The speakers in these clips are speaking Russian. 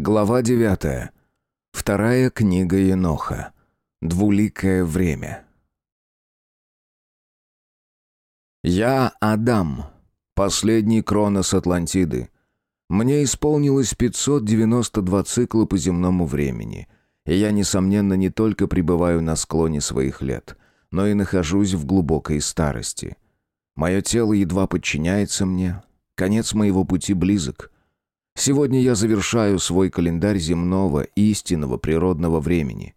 Глава 9. Вторая книга Еноха. Двуликое время. Я Адам, последний Кронос Атлантиды. Мне исполнилось 592 цикла по земному времени, и я, несомненно, не только пребываю на склоне своих лет, но и нахожусь в глубокой старости. Мое тело едва подчиняется мне, конец моего пути близок — Сегодня я завершаю свой календарь земного, истинного, природного времени.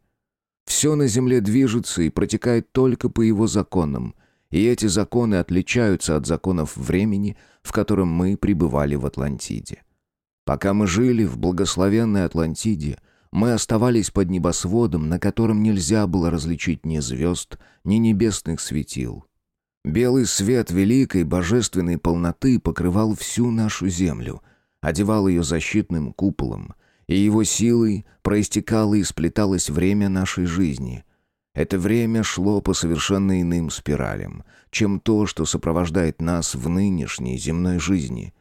Все на Земле движется и протекает только по его законам, и эти законы отличаются от законов времени, в котором мы пребывали в Атлантиде. Пока мы жили в благословенной Атлантиде, мы оставались под небосводом, на котором нельзя было различить ни звезд, ни небесных светил. Белый свет великой божественной полноты покрывал всю нашу землю — одевал ее защитным куполом, и его силой проистекало и сплеталось время нашей жизни. Это время шло по совершенно иным спиралям, чем то, что сопровождает нас в нынешней земной жизни.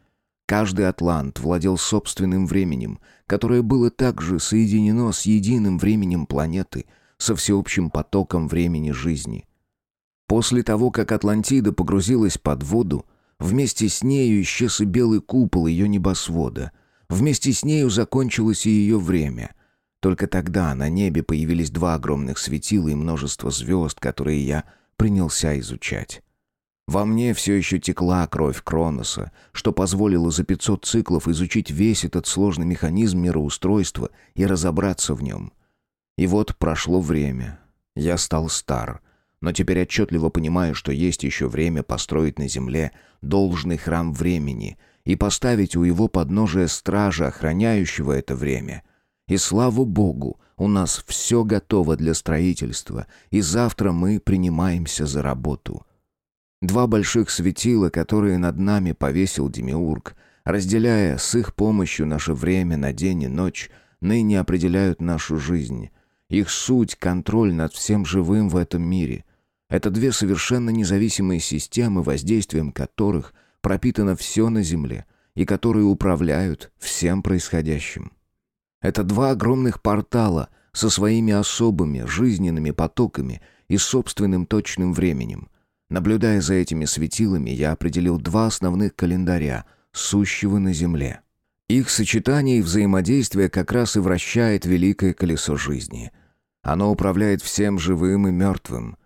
Каждый атлант владел собственным временем, которое было также соединено с единым временем планеты, со всеобщим потоком времени жизни. После того, как Атлантида погрузилась под воду, Вместе с нею исчез и белый купол ее небосвода. Вместе с нею закончилось и ее время. Только тогда на небе появились два огромных светила и множество звезд, которые я принялся изучать. Во мне все еще текла кровь Кроноса, что позволило за 500 циклов изучить весь этот сложный механизм мироустройства и разобраться в нем. И вот прошло время. Я стал стар — но теперь отчетливо понимаю, что есть еще время построить на земле должный храм времени и поставить у его подножия стража, охраняющего это время. И слава Богу, у нас все готово для строительства, и завтра мы принимаемся за работу. Два больших светила, которые над нами повесил Демиург, разделяя с их помощью наше время на день и ночь, ныне определяют нашу жизнь. Их суть — контроль над всем живым в этом мире — это две совершенно независимые системы, воздействием которых пропитано все на Земле и которые управляют всем происходящим. Это два огромных портала со своими особыми жизненными потоками и собственным точным временем. Наблюдая за этими светилами, я определил два основных календаря, сущего на Земле. Их сочетание и взаимодействие как раз и вращает великое колесо жизни. Оно управляет всем живым и мертвым,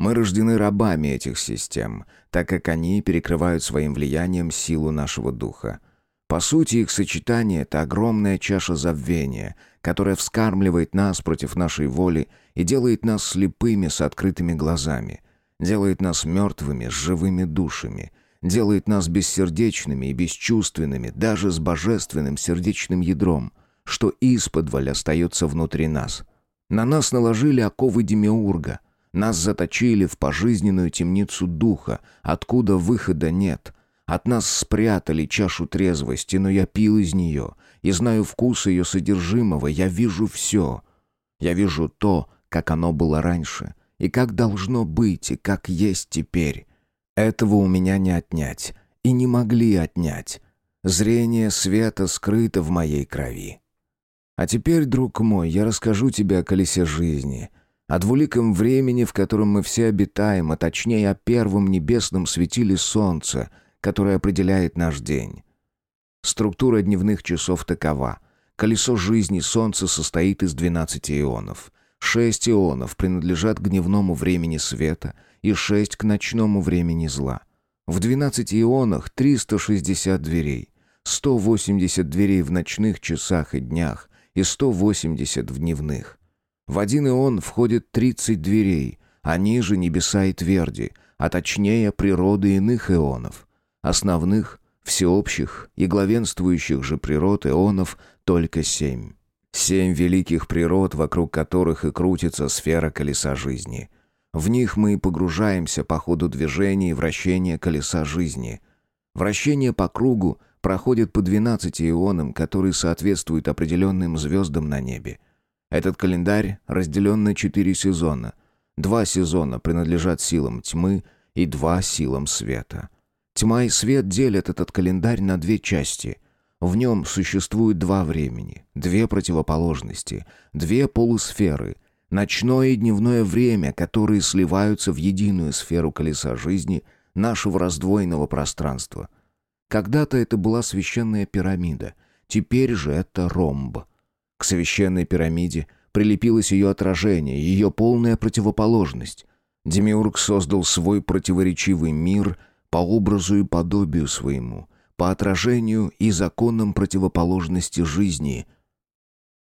мы рождены рабами этих систем, так как они перекрывают своим влиянием силу нашего духа. По сути, их сочетание — это огромная чаша забвения, которая вскармливает нас против нашей воли и делает нас слепыми с открытыми глазами, делает нас мертвыми с живыми душами, делает нас бессердечными и бесчувственными даже с божественным сердечным ядром, что исподволь остается внутри нас. На нас наложили оковы Демиурга — нас заточили в пожизненную темницу духа, откуда выхода нет. От нас спрятали чашу трезвости, но я пил из нее, и знаю вкус ее содержимого, я вижу все. Я вижу то, как оно было раньше, и как должно быть, и как есть теперь. Этого у меня не отнять, и не могли отнять. Зрение света скрыто в моей крови. А теперь, друг мой, я расскажу тебе о колесе жизни — о двуликом времени, в котором мы все обитаем, а точнее о первом небесном светиле солнца, которое определяет наш день. Структура дневных часов такова. Колесо жизни Солнца состоит из 12 ионов. Шесть ионов принадлежат к дневному времени света и шесть к ночному времени зла. В 12 ионах 360 дверей, 180 дверей в ночных часах и днях и 180 в дневных. В один ион входит 30 дверей, а ниже небеса и тверди, а точнее природы иных ионов. Основных, всеобщих и главенствующих же природ ионов только семь. Семь великих природ, вокруг которых и крутится сфера колеса жизни. В них мы и погружаемся по ходу движения и вращения колеса жизни. Вращение по кругу проходит по 12 ионам, которые соответствуют определенным звездам на небе – этот календарь разделен на четыре сезона. Два сезона принадлежат силам тьмы и два силам света. Тьма и свет делят этот календарь на две части. В нем существует два времени, две противоположности, две полусферы, ночное и дневное время, которые сливаются в единую сферу колеса жизни нашего раздвоенного пространства. Когда-то это была священная пирамида, теперь же это ромб. К священной пирамиде прилепилось ее отражение, ее полная противоположность. Демиург создал свой противоречивый мир по образу и подобию своему, по отражению и законам противоположности жизни.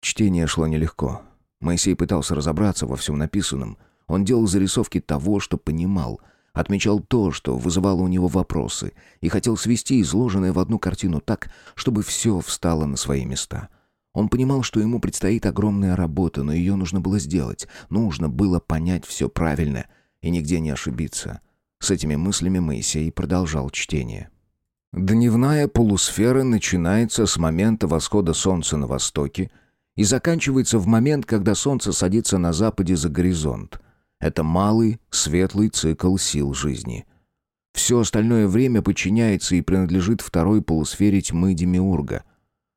Чтение шло нелегко. Моисей пытался разобраться во всем написанном. Он делал зарисовки того, что понимал, отмечал то, что вызывало у него вопросы, и хотел свести изложенное в одну картину так, чтобы все встало на свои места. Он понимал, что ему предстоит огромная работа, но ее нужно было сделать. Нужно было понять все правильно и нигде не ошибиться. С этими мыслями Моисей продолжал чтение. Дневная полусфера начинается с момента восхода солнца на востоке и заканчивается в момент, когда солнце садится на западе за горизонт. Это малый, светлый цикл сил жизни. Все остальное время подчиняется и принадлежит второй полусфере тьмы Демиурга —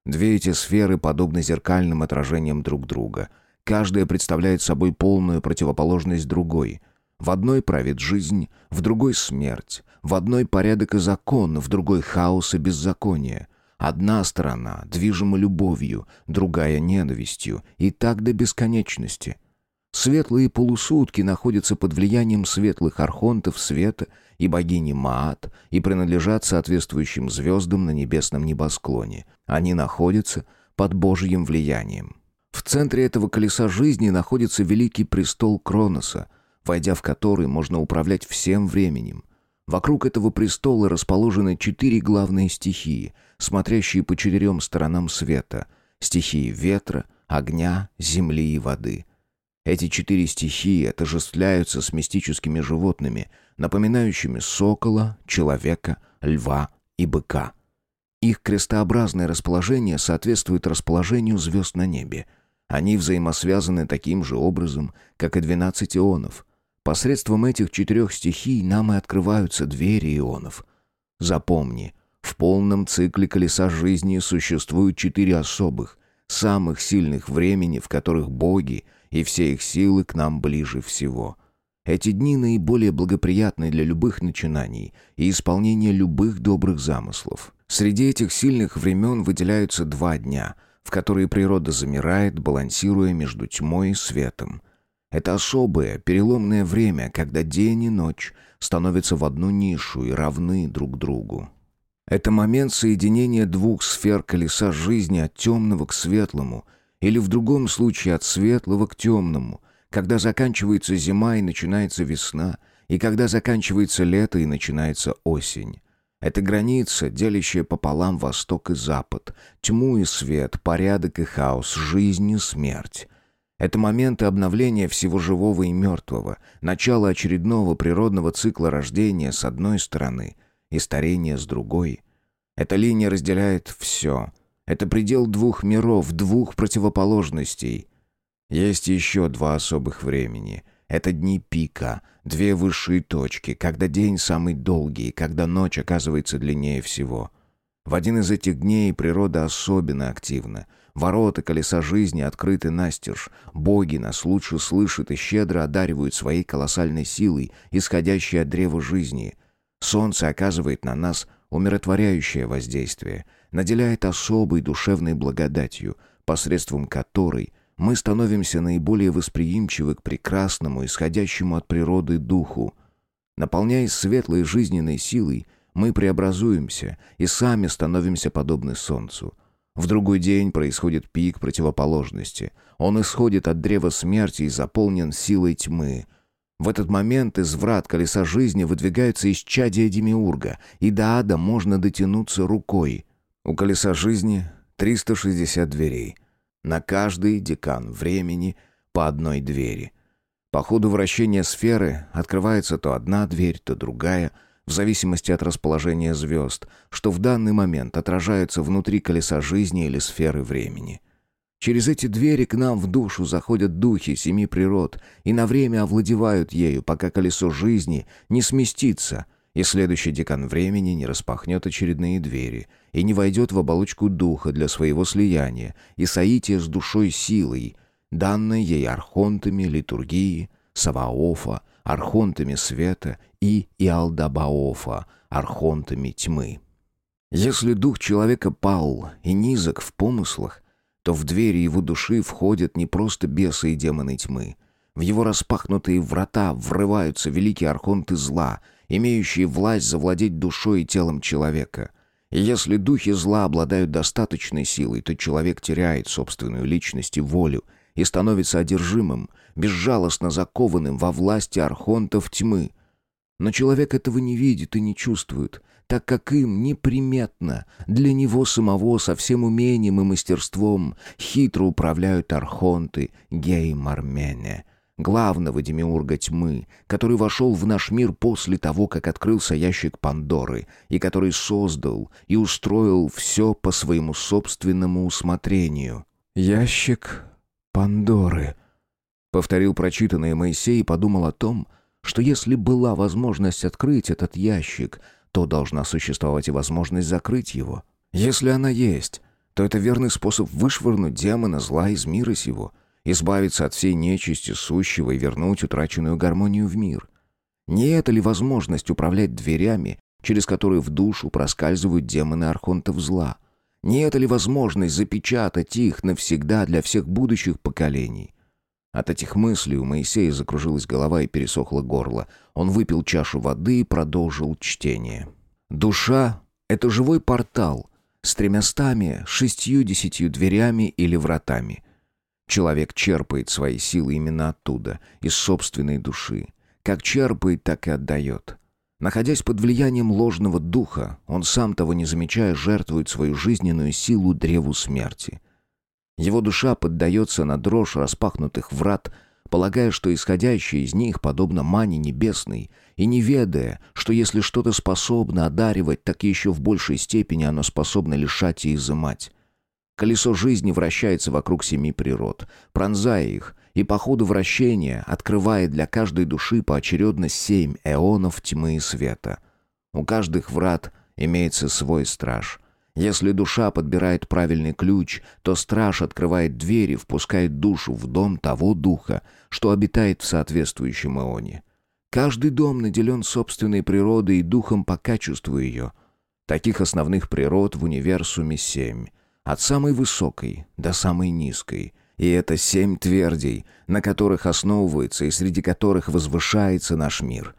Две эти сферы подобны зеркальным отражениям друг друга. Каждая представляет собой полную противоположность другой. В одной правит жизнь, в другой смерть. В одной порядок и закон, в другой хаос и беззаконие. Одна сторона движима любовью, другая ненавистью, и так до бесконечности. Светлые полусутки находятся под влиянием светлых архонтов света и богини Маат и принадлежат соответствующим звездам на небесном небосклоне. Они находятся под Божьим влиянием. В центре этого колеса жизни находится великий престол Кроноса, войдя в который можно управлять всем временем. Вокруг этого престола расположены четыре главные стихии, смотрящие по четырем сторонам света. Стихии ветра, огня, земли и воды. Эти четыре стихии отождествляются с мистическими животными, напоминающими сокола, человека, льва и быка. Их крестообразное расположение соответствует расположению звезд на небе. Они взаимосвязаны таким же образом, как и двенадцать ионов. Посредством этих четырех стихий нам и открываются двери ионов. Запомни, в полном цикле колеса жизни существуют четыре особых, самых сильных времени, в которых боги и все их силы к нам ближе всего — эти дни наиболее благоприятны для любых начинаний и исполнения любых добрых замыслов. Среди этих сильных времен выделяются два дня, в которые природа замирает, балансируя между тьмой и светом. Это особое, переломное время, когда день и ночь становятся в одну нишу и равны друг другу. Это момент соединения двух сфер колеса жизни от темного к светлому, или в другом случае от светлого к темному, когда заканчивается зима и начинается весна, и когда заканчивается лето и начинается осень. Это граница, делящая пополам восток и запад, тьму и свет, порядок и хаос, жизнь и смерть. Это моменты обновления всего живого и мертвого, начало очередного природного цикла рождения с одной стороны и старения с другой. Эта линия разделяет все. Это предел двух миров, двух противоположностей — есть еще два особых времени. Это дни пика, две высшие точки, когда день самый долгий, когда ночь оказывается длиннее всего. В один из этих дней природа особенно активна. Ворота колеса жизни открыты настежь. Боги нас лучше слышат и щедро одаривают своей колоссальной силой, исходящей от древа жизни. Солнце оказывает на нас умиротворяющее воздействие, наделяет особой душевной благодатью, посредством которой мы становимся наиболее восприимчивы к прекрасному, исходящему от природы духу. Наполняясь светлой жизненной силой, мы преобразуемся и сами становимся подобны солнцу. В другой день происходит пик противоположности. Он исходит от древа смерти и заполнен силой тьмы. В этот момент из врат колеса жизни выдвигаются исчадия Демиурга, и до ада можно дотянуться рукой. У колеса жизни 360 дверей — на каждый декан времени по одной двери. По ходу вращения сферы открывается то одна дверь, то другая, в зависимости от расположения звезд, что в данный момент отражается внутри колеса жизни или сферы времени. Через эти двери к нам в душу заходят духи семи природ и на время овладевают ею, пока колесо жизни не сместится и следующий декан времени не распахнет очередные двери и не войдет в оболочку духа для своего слияния и соития с душой силой, данной ей архонтами литургии, Саваофа, архонтами света и Иалдабаофа, архонтами тьмы. Если дух человека пал и низок в помыслах, то в двери его души входят не просто бесы и демоны тьмы. В его распахнутые врата врываются великие архонты зла, имеющие власть завладеть душой и телом человека. И если духи зла обладают достаточной силой, то человек теряет собственную личность и волю и становится одержимым, безжалостно закованным во власти архонтов тьмы. Но человек этого не видит и не чувствует, так как им неприметно, для него самого со всем умением и мастерством хитро управляют архонты Гей-Мармене, главного демиурга тьмы, который вошел в наш мир после того, как открылся ящик Пандоры, и который создал и устроил все по своему собственному усмотрению. «Ящик Пандоры», — повторил прочитанное Моисей и подумал о том, что если была возможность открыть этот ящик, то должна существовать и возможность закрыть его. Если она есть, то это верный способ вышвырнуть демона зла из мира сего, избавиться от всей нечисти сущего и вернуть утраченную гармонию в мир. Не это ли возможность управлять дверями, через которые в душу проскальзывают демоны архонтов зла? Не это ли возможность запечатать их навсегда для всех будущих поколений? От этих мыслей у Моисея закружилась голова и пересохло горло. Он выпил чашу воды и продолжил чтение. «Душа — это живой портал с тремястами, шестью-десятью дверями или вратами. Человек черпает свои силы именно оттуда, из собственной души. Как черпает, так и отдает. Находясь под влиянием ложного духа, он сам того не замечая жертвует свою жизненную силу древу смерти. Его душа поддается на дрожь распахнутых врат, полагая, что исходящее из них подобно мане небесной, и не ведая, что если что-то способно одаривать, так еще в большей степени оно способно лишать и изымать. Колесо жизни вращается вокруг семи природ, пронзая их, и по ходу вращения открывает для каждой души поочередно семь эонов тьмы и света. У каждых врат имеется свой страж. Если душа подбирает правильный ключ, то страж открывает двери, впускает душу в дом того духа, что обитает в соответствующем эоне. Каждый дом наделен собственной природой и духом по качеству ее. Таких основных природ в универсуме семь. От самой высокой до самой низкой – и это семь твердей, на которых основывается и среди которых возвышается наш мир.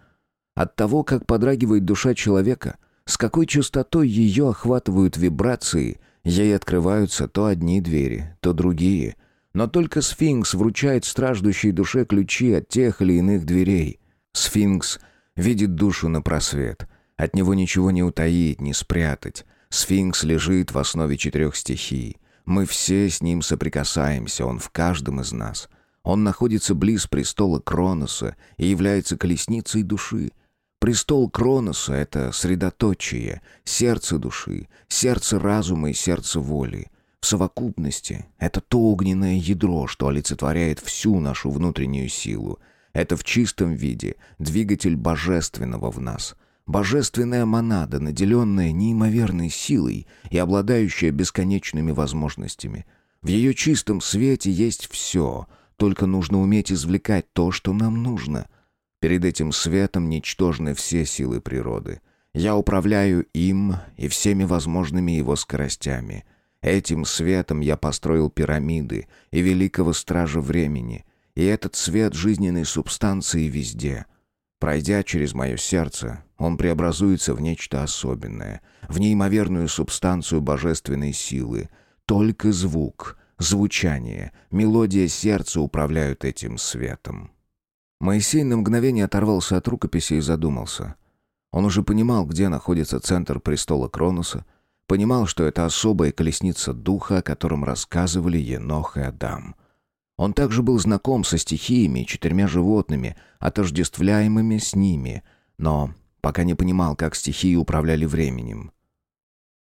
От того, как подрагивает душа человека, с какой частотой ее охватывают вибрации, ей открываются то одни двери, то другие. Но только сфинкс вручает страждущей душе ключи от тех или иных дверей. Сфинкс видит душу на просвет. От него ничего не утаить, не спрятать. Сфинкс лежит в основе четырех стихий — мы все с ним соприкасаемся, он в каждом из нас. Он находится близ престола Кроноса и является колесницей души. Престол Кроноса — это средоточие, сердце души, сердце разума и сердце воли. В совокупности это то огненное ядро, что олицетворяет всю нашу внутреннюю силу. Это в чистом виде двигатель божественного в нас — Божественная монада, наделенная неимоверной силой и обладающая бесконечными возможностями. В ее чистом свете есть все, только нужно уметь извлекать то, что нам нужно. Перед этим светом ничтожны все силы природы. Я управляю им и всеми возможными его скоростями. Этим светом я построил пирамиды и великого стража времени, и этот свет жизненной субстанции везде — Пройдя через мое сердце, он преобразуется в нечто особенное, в неимоверную субстанцию божественной силы. Только звук, звучание, мелодия сердца управляют этим светом. Моисей на мгновение оторвался от рукописи и задумался. Он уже понимал, где находится центр престола Кронуса, понимал, что это особая колесница духа, о котором рассказывали Енох и Адам — он также был знаком со стихиями и четырьмя животными, отождествляемыми с ними, но пока не понимал, как стихии управляли временем.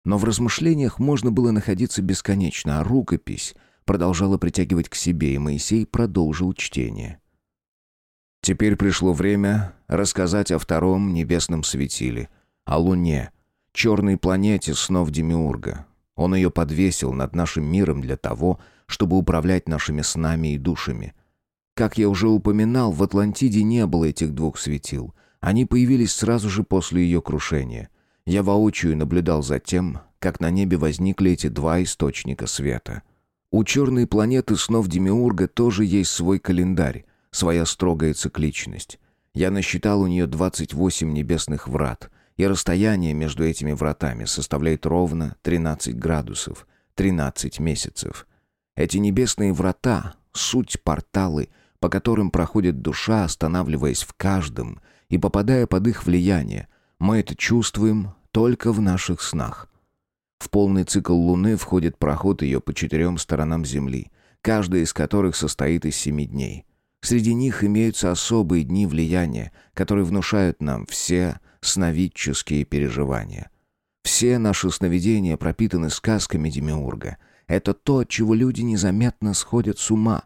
Но в размышлениях можно было находиться бесконечно, а рукопись продолжала притягивать к себе, и Моисей продолжил чтение. Теперь пришло время рассказать о втором небесном светиле, о Луне, черной планете снов Демиурга. Он ее подвесил над нашим миром для того, чтобы управлять нашими снами и душами. Как я уже упоминал, в Атлантиде не было этих двух светил. Они появились сразу же после ее крушения. Я воочию наблюдал за тем, как на небе возникли эти два источника света. У черной планеты снов Демиурга тоже есть свой календарь, своя строгая цикличность. Я насчитал у нее 28 небесных врат, и расстояние между этими вратами составляет ровно 13 градусов, 13 месяцев. Эти небесные врата — суть порталы, по которым проходит душа, останавливаясь в каждом и попадая под их влияние. Мы это чувствуем только в наших снах. В полный цикл Луны входит проход ее по четырем сторонам Земли, каждая из которых состоит из семи дней. Среди них имеются особые дни влияния, которые внушают нам все сновидческие переживания. Все наши сновидения пропитаны сказками Демиурга. Это то, от чего люди незаметно сходят с ума.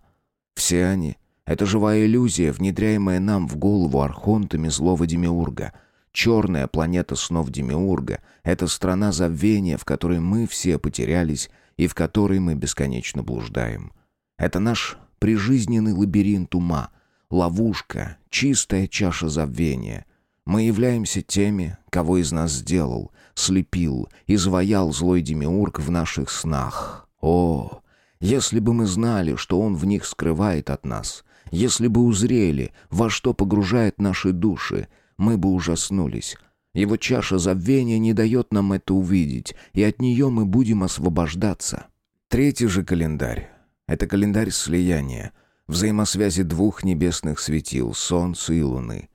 Все они — это живая иллюзия, внедряемая нам в голову архонтами злого Демиурга. Черная планета снов Демиурга — это страна забвения, в которой мы все потерялись и в которой мы бесконечно блуждаем. Это наш прижизненный лабиринт ума, ловушка, чистая чаша забвения. Мы являемся теми, кого из нас сделал, слепил, изваял злой демиург в наших снах. О, если бы мы знали, что он в них скрывает от нас, если бы узрели, во что погружает наши души, мы бы ужаснулись. Его чаша забвения не дает нам это увидеть, и от нее мы будем освобождаться. Третий же календарь это календарь слияния, взаимосвязи двух небесных светил, Солнца и Луны.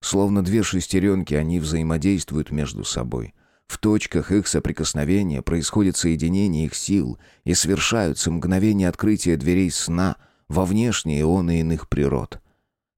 Словно две шестеренки они взаимодействуют между собой. В точках их соприкосновения происходит соединение их сил и совершаются мгновения открытия дверей сна во внешние ионы иных природ.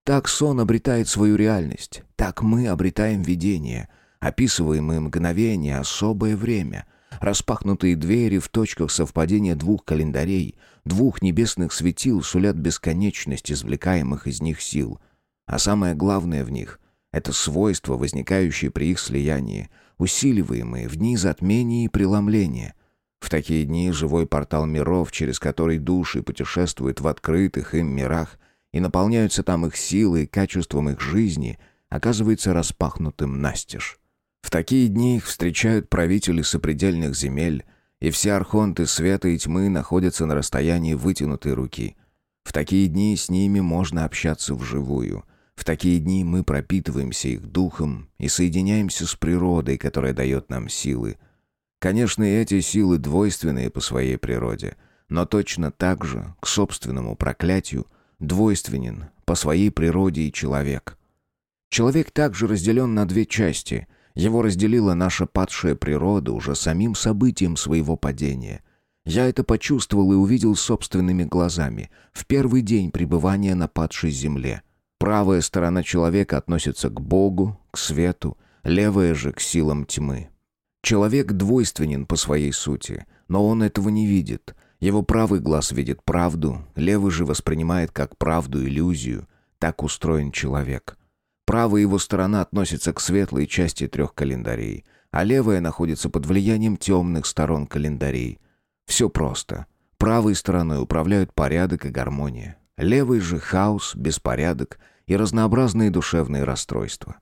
Так сон обретает свою реальность, так мы обретаем видение, описываемые мгновения, особое время — Распахнутые двери в точках совпадения двух календарей, двух небесных светил сулят бесконечность извлекаемых из них сил. А самое главное в них — это свойства, возникающие при их слиянии, усиливаемые в дни затмения и преломления. В такие дни живой портал миров, через который души путешествуют в открытых им мирах и наполняются там их силой и качеством их жизни, оказывается распахнутым настежь. В такие дни их встречают правители сопредельных земель, и все архонты света и тьмы находятся на расстоянии вытянутой руки. В такие дни с ними можно общаться вживую. В такие дни мы пропитываемся их духом и соединяемся с природой, которая дает нам силы. Конечно, эти силы двойственные по своей природе, но точно так же, к собственному проклятию, двойственен по своей природе и человек. Человек также разделен на две части — его разделила наша падшая природа уже самим событием своего падения. Я это почувствовал и увидел собственными глазами в первый день пребывания на падшей земле. Правая сторона человека относится к Богу, к свету, левая же к силам тьмы. Человек двойственен по своей сути, но он этого не видит. Его правый глаз видит правду, левый же воспринимает как правду иллюзию. Так устроен человек. Правая его сторона относится к светлой части трех календарей, а левая находится под влиянием темных сторон календарей. Все просто. Правой стороной управляют порядок и гармония. Левой же хаос, беспорядок и разнообразные душевные расстройства.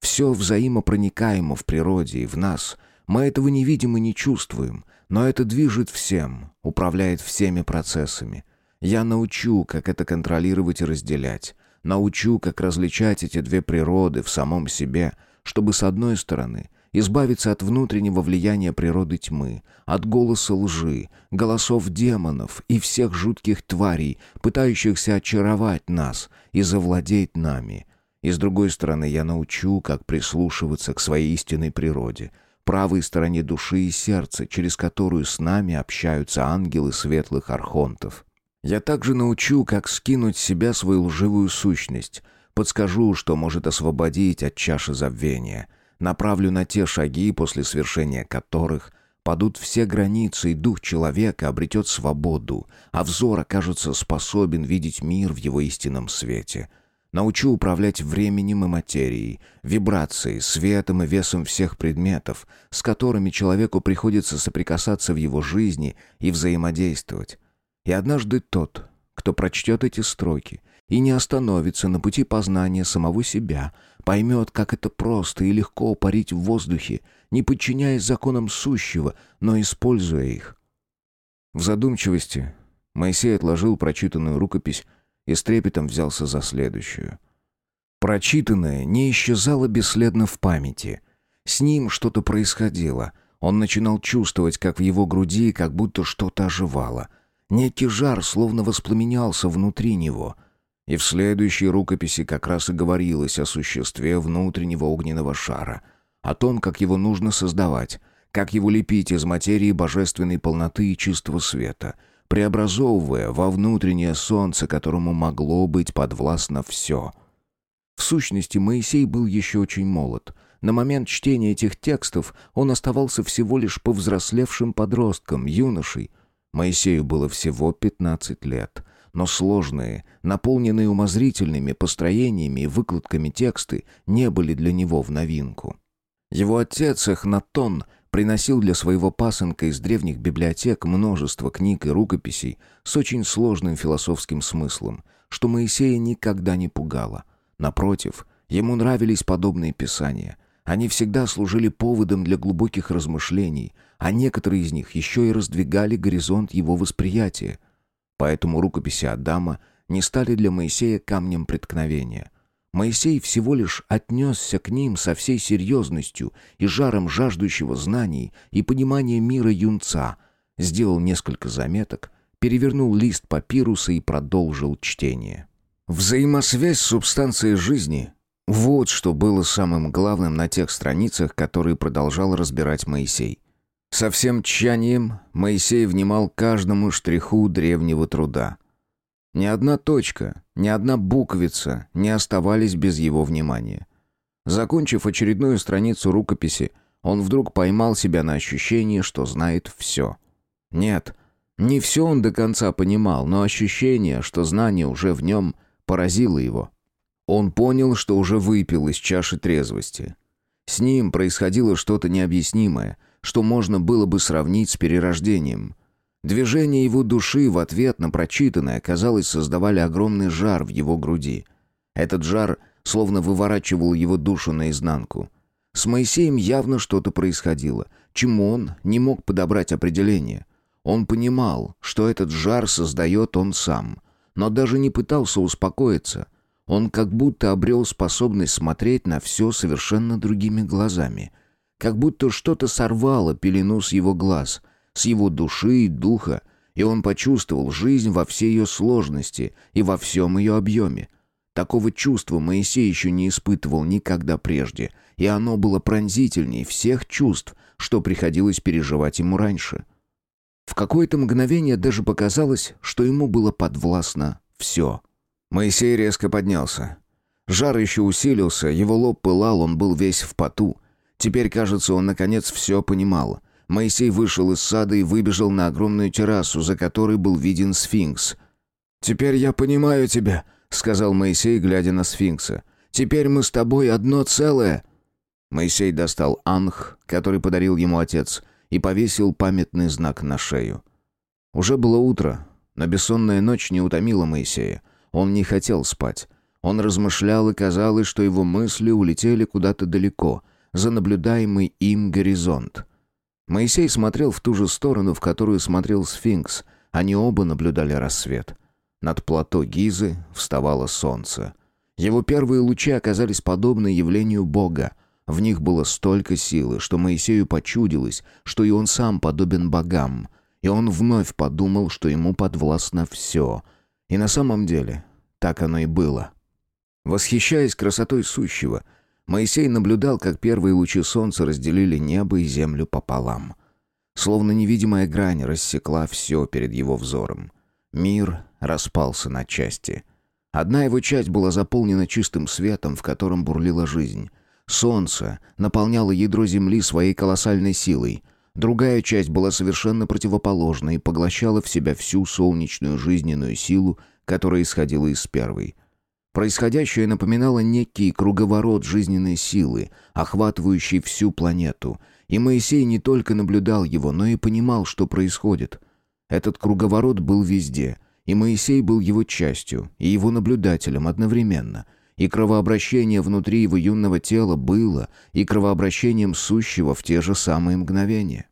Все взаимопроникаемо в природе и в нас. Мы этого не видим и не чувствуем, но это движет всем, управляет всеми процессами. Я научу, как это контролировать и разделять. Научу, как различать эти две природы в самом себе, чтобы, с одной стороны, избавиться от внутреннего влияния природы тьмы, от голоса лжи, голосов демонов и всех жутких тварей, пытающихся очаровать нас и завладеть нами. И с другой стороны, я научу, как прислушиваться к своей истинной природе, правой стороне души и сердца, через которую с нами общаются ангелы светлых архонтов. Я также научу, как скинуть с себя свою лживую сущность, подскажу, что может освободить от чаши забвения, направлю на те шаги, после свершения которых падут все границы, и дух человека обретет свободу, а взор окажется способен видеть мир в его истинном свете. Научу управлять временем и материей, вибрацией, светом и весом всех предметов, с которыми человеку приходится соприкасаться в его жизни и взаимодействовать. И однажды тот, кто прочтет эти строки и не остановится на пути познания самого себя, поймет, как это просто и легко парить в воздухе, не подчиняясь законам сущего, но используя их. В задумчивости Моисей отложил прочитанную рукопись и с трепетом взялся за следующую. Прочитанное не исчезало бесследно в памяти. С ним что-то происходило. Он начинал чувствовать, как в его груди как будто что-то оживало. Некий жар словно воспламенялся внутри него. И в следующей рукописи как раз и говорилось о существе внутреннего огненного шара, о том, как его нужно создавать, как его лепить из материи божественной полноты и чистого света — преобразовывая во внутреннее солнце, которому могло быть подвластно все. В сущности, Моисей был еще очень молод. На момент чтения этих текстов он оставался всего лишь повзрослевшим подростком, юношей. Моисею было всего 15 лет. Но сложные, наполненные умозрительными построениями и выкладками тексты не были для него в новинку. Его отец Эхнатон – приносил для своего пасынка из древних библиотек множество книг и рукописей с очень сложным философским смыслом, что Моисея никогда не пугало. Напротив, ему нравились подобные писания. Они всегда служили поводом для глубоких размышлений, а некоторые из них еще и раздвигали горизонт его восприятия. Поэтому рукописи Адама не стали для Моисея камнем преткновения – Моисей всего лишь отнесся к ним со всей серьезностью и жаром жаждущего знаний и понимания мира юнца, сделал несколько заметок, перевернул лист папируса и продолжил чтение. Взаимосвязь с субстанцией жизни — вот что было самым главным на тех страницах, которые продолжал разбирать Моисей. Со всем тщанием Моисей внимал каждому штриху древнего труда — ни одна точка, ни одна буквица не оставались без его внимания. Закончив очередную страницу рукописи, он вдруг поймал себя на ощущении, что знает все. Нет, не все он до конца понимал, но ощущение, что знание уже в нем, поразило его. Он понял, что уже выпил из чаши трезвости. С ним происходило что-то необъяснимое, что можно было бы сравнить с перерождением – Движение его души в ответ на прочитанное, казалось, создавали огромный жар в его груди. Этот жар словно выворачивал его душу наизнанку. С Моисеем явно что-то происходило, чему он не мог подобрать определение. Он понимал, что этот жар создает он сам, но даже не пытался успокоиться. Он как будто обрел способность смотреть на все совершенно другими глазами. Как будто что-то сорвало пелену с его глаз — с его души и духа, и он почувствовал жизнь во всей ее сложности и во всем ее объеме. Такого чувства Моисей еще не испытывал никогда прежде, и оно было пронзительней всех чувств, что приходилось переживать ему раньше. В какое-то мгновение даже показалось, что ему было подвластно все. Моисей резко поднялся. Жар еще усилился, его лоб пылал, он был весь в поту. Теперь, кажется, он наконец все понимал — Моисей вышел из сада и выбежал на огромную террасу, за которой был виден сфинкс. «Теперь я понимаю тебя», — сказал Моисей, глядя на сфинкса. «Теперь мы с тобой одно целое». Моисей достал анх, который подарил ему отец, и повесил памятный знак на шею. Уже было утро, но бессонная ночь не утомила Моисея. Он не хотел спать. Он размышлял, и казалось, что его мысли улетели куда-то далеко, за наблюдаемый им горизонт. Моисей смотрел в ту же сторону, в которую смотрел сфинкс. Они оба наблюдали рассвет. Над плато Гизы вставало солнце. Его первые лучи оказались подобны явлению Бога. В них было столько силы, что Моисею почудилось, что и он сам подобен богам. И он вновь подумал, что ему подвластно все. И на самом деле так оно и было. Восхищаясь красотой сущего, Моисей наблюдал, как первые лучи солнца разделили небо и землю пополам. Словно невидимая грань рассекла все перед его взором. Мир распался на части. Одна его часть была заполнена чистым светом, в котором бурлила жизнь. Солнце наполняло ядро Земли своей колоссальной силой. Другая часть была совершенно противоположной и поглощала в себя всю солнечную жизненную силу, которая исходила из первой. Происходящее напоминало некий круговорот жизненной силы, охватывающий всю планету, и Моисей не только наблюдал его, но и понимал, что происходит. Этот круговорот был везде, и Моисей был его частью, и его наблюдателем одновременно — и кровообращение внутри его юного тела было и кровообращением сущего в те же самые мгновения.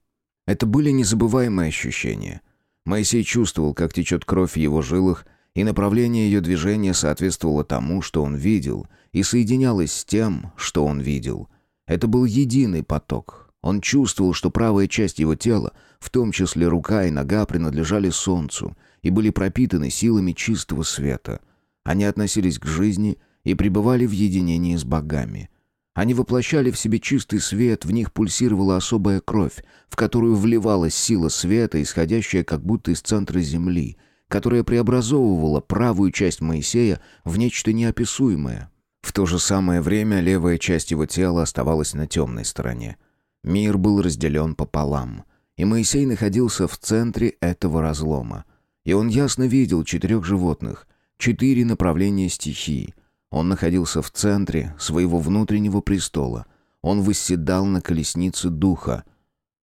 Это были незабываемые ощущения. Моисей чувствовал, как течет кровь в его жилах, и направление ее движения соответствовало тому, что он видел, и соединялось с тем, что он видел. Это был единый поток. Он чувствовал, что правая часть его тела, в том числе рука и нога, принадлежали солнцу и были пропитаны силами чистого света. Они относились к жизни и пребывали в единении с богами. Они воплощали в себе чистый свет, в них пульсировала особая кровь, в которую вливалась сила света, исходящая как будто из центра земли — которая преобразовывала правую часть Моисея в нечто неописуемое. В то же самое время левая часть его тела оставалась на темной стороне. Мир был разделен пополам, и Моисей находился в центре этого разлома. И он ясно видел четырех животных, четыре направления стихии. Он находился в центре своего внутреннего престола. Он восседал на колеснице духа.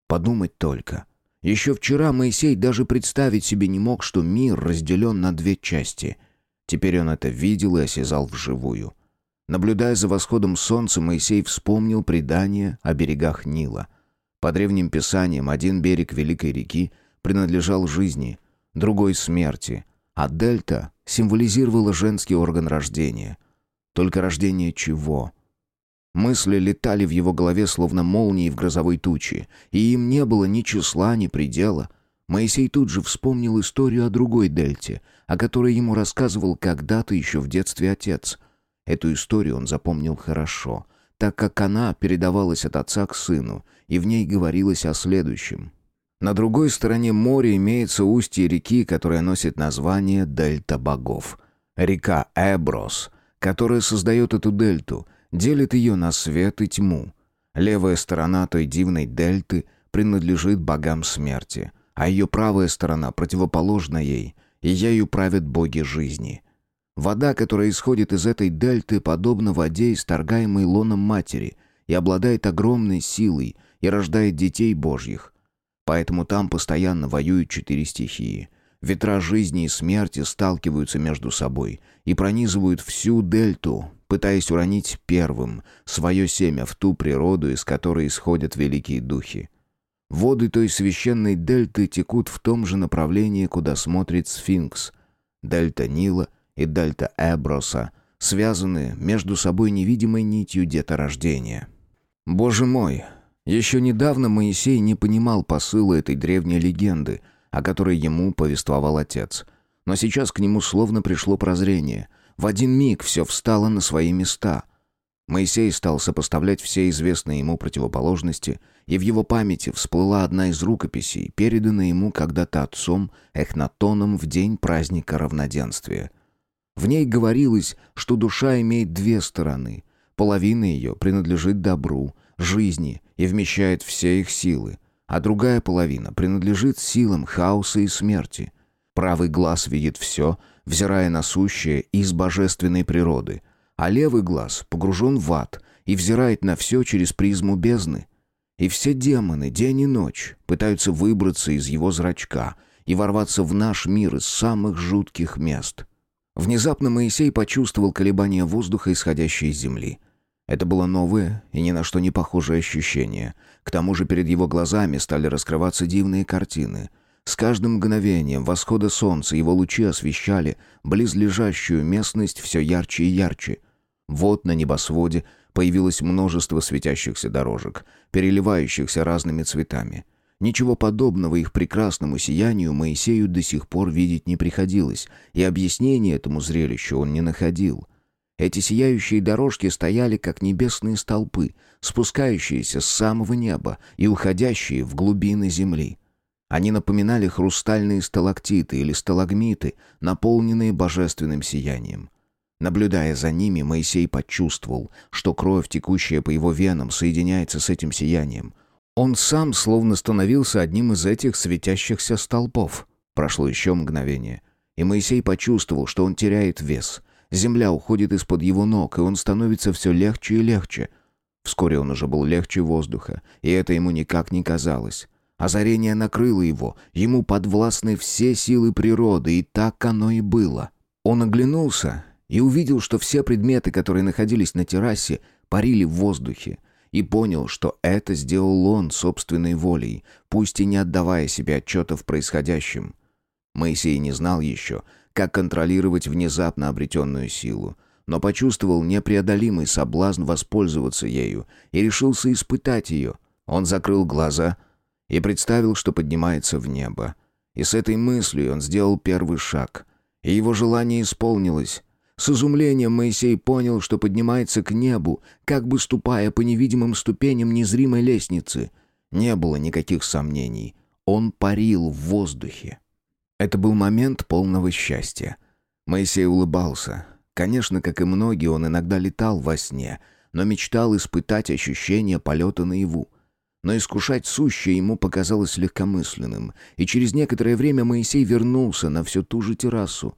Подумать только — еще вчера Моисей даже представить себе не мог, что мир разделен на две части. Теперь он это видел и осязал вживую. Наблюдая за восходом солнца, Моисей вспомнил предание о берегах Нила. По древним писаниям, один берег Великой реки принадлежал жизни, другой — смерти, а дельта символизировала женский орган рождения. Только рождение чего? Мысли летали в его голове, словно молнии в грозовой туче, и им не было ни числа, ни предела. Моисей тут же вспомнил историю о другой дельте, о которой ему рассказывал когда-то еще в детстве отец. Эту историю он запомнил хорошо, так как она передавалась от отца к сыну, и в ней говорилось о следующем. На другой стороне моря имеется устье реки, которая носит название Дельта Богов. Река Эброс, которая создает эту дельту — делит ее на свет и тьму. Левая сторона той дивной дельты принадлежит богам смерти, а ее правая сторона противоположна ей, и ею правят боги жизни. Вода, которая исходит из этой дельты, подобна воде, исторгаемой лоном матери, и обладает огромной силой и рождает детей божьих. Поэтому там постоянно воюют четыре стихии. Ветра жизни и смерти сталкиваются между собой и пронизывают всю дельту, пытаясь уронить первым свое семя в ту природу, из которой исходят великие духи. Воды той священной дельты текут в том же направлении, куда смотрит сфинкс. Дельта Нила и дельта Эброса связаны между собой невидимой нитью деторождения. Боже мой! Еще недавно Моисей не понимал посыла этой древней легенды, о которой ему повествовал отец. Но сейчас к нему словно пришло прозрение. В один миг все встало на свои места. Моисей стал сопоставлять все известные ему противоположности, и в его памяти всплыла одна из рукописей, переданная ему когда-то отцом Эхнатоном в день праздника равноденствия. В ней говорилось, что душа имеет две стороны. Половина ее принадлежит добру, жизни и вмещает все их силы, а другая половина принадлежит силам хаоса и смерти. Правый глаз видит все — взирая на сущее из божественной природы, а левый глаз погружен в ад и взирает на все через призму бездны. И все демоны день и ночь пытаются выбраться из его зрачка и ворваться в наш мир из самых жутких мест. Внезапно Моисей почувствовал колебания воздуха, исходящие из земли. Это было новое и ни на что не похожее ощущение. К тому же перед его глазами стали раскрываться дивные картины — с каждым мгновением восхода солнца его лучи освещали близлежащую местность все ярче и ярче. Вот на небосводе появилось множество светящихся дорожек, переливающихся разными цветами. Ничего подобного их прекрасному сиянию Моисею до сих пор видеть не приходилось, и объяснения этому зрелищу он не находил. Эти сияющие дорожки стояли, как небесные столпы, спускающиеся с самого неба и уходящие в глубины земли. Они напоминали хрустальные сталактиты или сталагмиты, наполненные божественным сиянием. Наблюдая за ними, Моисей почувствовал, что кровь, текущая по его венам, соединяется с этим сиянием. Он сам словно становился одним из этих светящихся столпов. Прошло еще мгновение, и Моисей почувствовал, что он теряет вес. Земля уходит из-под его ног, и он становится все легче и легче. Вскоре он уже был легче воздуха, и это ему никак не казалось. Озарение накрыло его, ему подвластны все силы природы, и так оно и было. Он оглянулся и увидел, что все предметы, которые находились на террасе, парили в воздухе, и понял, что это сделал он собственной волей, пусть и не отдавая себе отчета в происходящем. Моисей не знал еще, как контролировать внезапно обретенную силу, но почувствовал непреодолимый соблазн воспользоваться ею и решился испытать ее. Он закрыл глаза и представил, что поднимается в небо. И с этой мыслью он сделал первый шаг. И его желание исполнилось. С изумлением Моисей понял, что поднимается к небу, как бы ступая по невидимым ступеням незримой лестницы. Не было никаких сомнений. Он парил в воздухе. Это был момент полного счастья. Моисей улыбался. Конечно, как и многие, он иногда летал во сне, но мечтал испытать ощущение полета наяву. Но искушать сущее ему показалось легкомысленным, и через некоторое время Моисей вернулся на всю ту же террасу.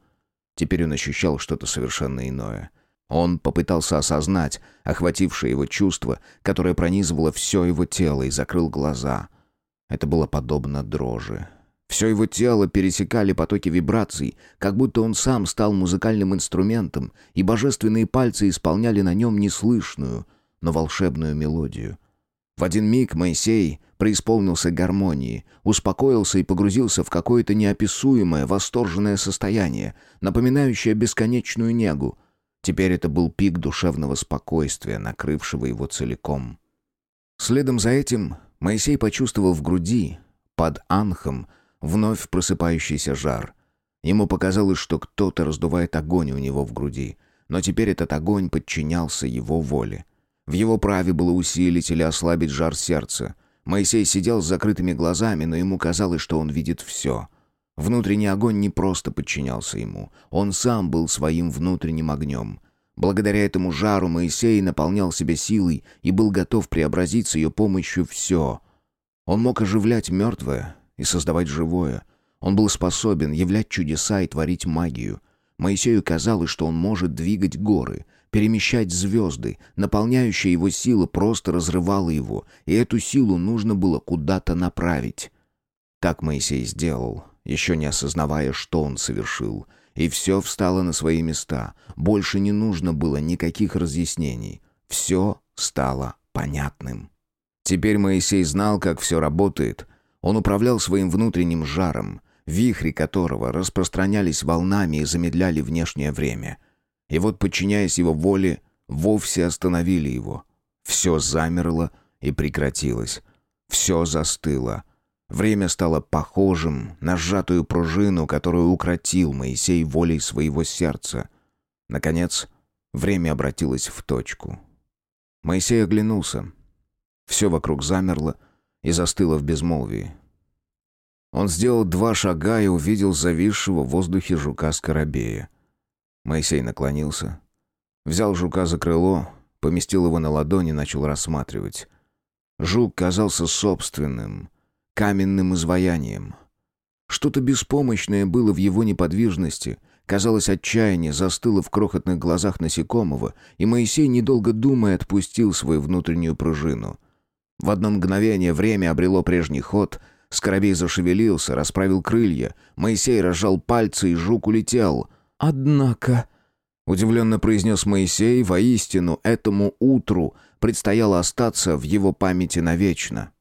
Теперь он ощущал что-то совершенно иное. Он попытался осознать охватившее его чувство, которое пронизывало все его тело, и закрыл глаза. Это было подобно дрожи. Все его тело пересекали потоки вибраций, как будто он сам стал музыкальным инструментом, и божественные пальцы исполняли на нем неслышную, но волшебную мелодию. В один миг Моисей преисполнился гармонии, успокоился и погрузился в какое-то неописуемое, восторженное состояние, напоминающее бесконечную негу. Теперь это был пик душевного спокойствия, накрывшего его целиком. Следом за этим Моисей почувствовал в груди, под анхом, вновь просыпающийся жар. Ему показалось, что кто-то раздувает огонь у него в груди, но теперь этот огонь подчинялся его воле. В его праве было усилить или ослабить жар сердца — Моисей сидел с закрытыми глазами, но ему казалось, что он видит все. Внутренний огонь не просто подчинялся ему. Он сам был своим внутренним огнем. Благодаря этому жару Моисей наполнял себя силой и был готов преобразить с ее помощью все. Он мог оживлять мертвое и создавать живое. Он был способен являть чудеса и творить магию. Моисею казалось, что он может двигать горы — перемещать звезды, наполняющая его сила просто разрывала его, и эту силу нужно было куда-то направить. Так Моисей сделал, еще не осознавая, что он совершил, и все встало на свои места. Больше не нужно было никаких разъяснений. Все стало понятным. Теперь Моисей знал, как все работает. Он управлял своим внутренним жаром, вихри которого распространялись волнами и замедляли внешнее время — и вот, подчиняясь его воле, вовсе остановили его. Все замерло и прекратилось. Все застыло. Время стало похожим на сжатую пружину, которую укротил Моисей волей своего сердца. Наконец, время обратилось в точку. Моисей оглянулся. Все вокруг замерло и застыло в безмолвии. Он сделал два шага и увидел зависшего в воздухе жука-скоробея. Моисей наклонился. Взял жука за крыло, поместил его на ладони и начал рассматривать. Жук казался собственным, каменным изваянием. Что-то беспомощное было в его неподвижности. Казалось, отчаяние застыло в крохотных глазах насекомого, и Моисей, недолго думая, отпустил свою внутреннюю пружину. В одно мгновение время обрело прежний ход — Скоробей зашевелился, расправил крылья. Моисей разжал пальцы, и жук улетел. «Однако...» — удивленно произнес Моисей, воистину, этому утру предстояло остаться в его памяти навечно.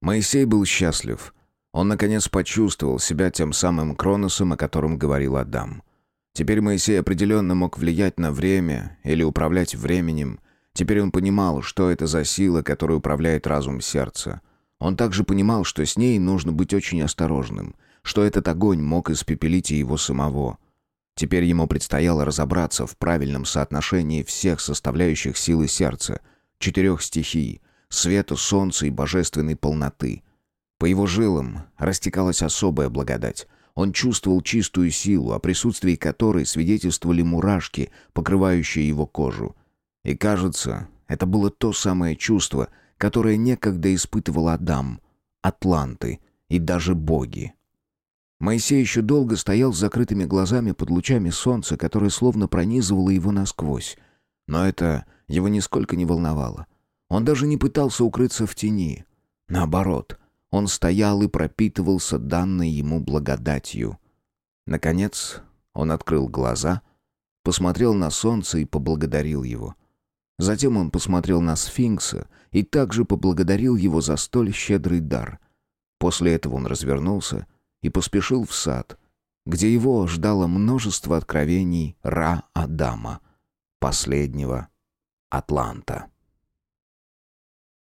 Моисей был счастлив. Он, наконец, почувствовал себя тем самым Кроносом, о котором говорил Адам. Теперь Моисей определенно мог влиять на время или управлять временем. Теперь он понимал, что это за сила, которая управляет разум сердца. Он также понимал, что с ней нужно быть очень осторожным, что этот огонь мог испепелить и его самого — Теперь ему предстояло разобраться в правильном соотношении всех составляющих силы сердца, четырех стихий — света, солнца и божественной полноты. По его жилам растекалась особая благодать. Он чувствовал чистую силу, о присутствии которой свидетельствовали мурашки, покрывающие его кожу. И кажется, это было то самое чувство, которое некогда испытывал Адам, атланты и даже боги. Моисей еще долго стоял с закрытыми глазами под лучами солнца, которое словно пронизывало его насквозь. Но это его нисколько не волновало. Он даже не пытался укрыться в тени. Наоборот, он стоял и пропитывался данной ему благодатью. Наконец, он открыл глаза, посмотрел на солнце и поблагодарил его. Затем он посмотрел на сфинкса и также поблагодарил его за столь щедрый дар. После этого он развернулся и поспешил в сад, где его ждало множество откровений Ра-Адама, последнего Атланта.